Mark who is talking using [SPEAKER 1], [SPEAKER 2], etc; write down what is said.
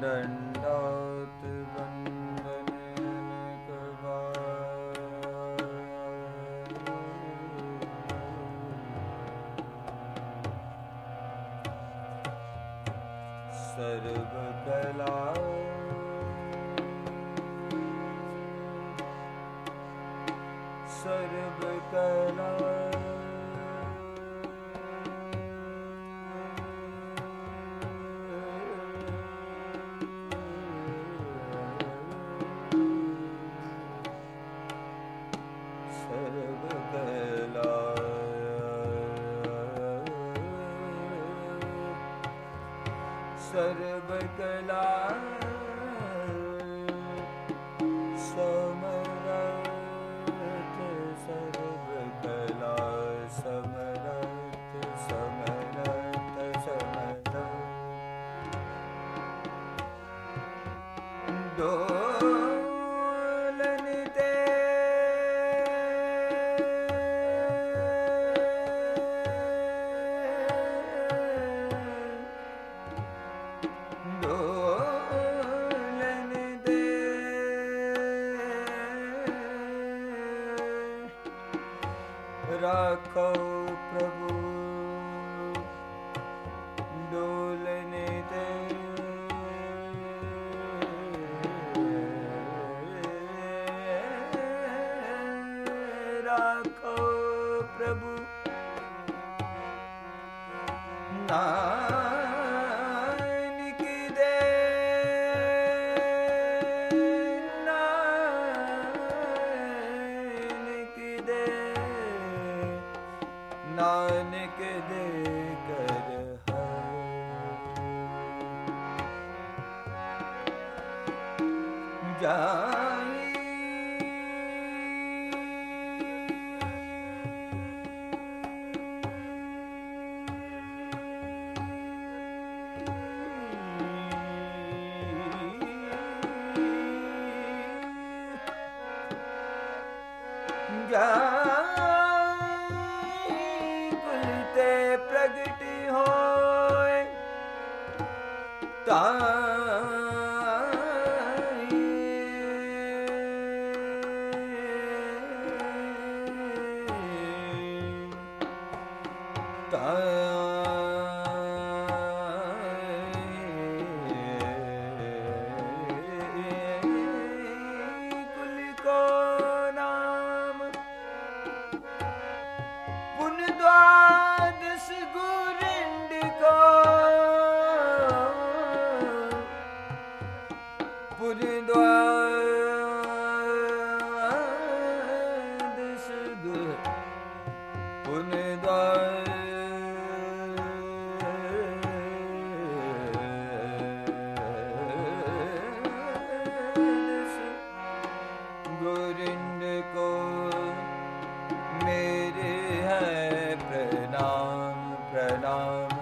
[SPEAKER 1] ਦੰਡੋਤ ਬੰਦਨ ਅਨੇਕ ਵਾਰ। ਸਰਬ ਸਰਬ ਕਲਾ ਸਰਬ ਕਲਾ ਸਰਬ ਕਲਾ ਡੋਲਨ ਤੇ। ਡੋਲਨ ਦੇ ਰਾਖੋ ਪ੍ਰਭੂ। ਪ੍ਰਭੂ। ਨਾਨਕ ਦੇ ਨਾਨਕ ਦੇ ਨਾਨਕ ਦੇ ਕਰ ਜਾਈ ਕੁਲ ਤੇ ਪ੍ਰਗਟ ਹੋਏ ਤਾਂ ਗੁਰਿੰਦ ਕੋ ਮੇਰੇ ਹੈ ਪ੍ਰਣਾਮ ਪ੍ਰਣਾਮ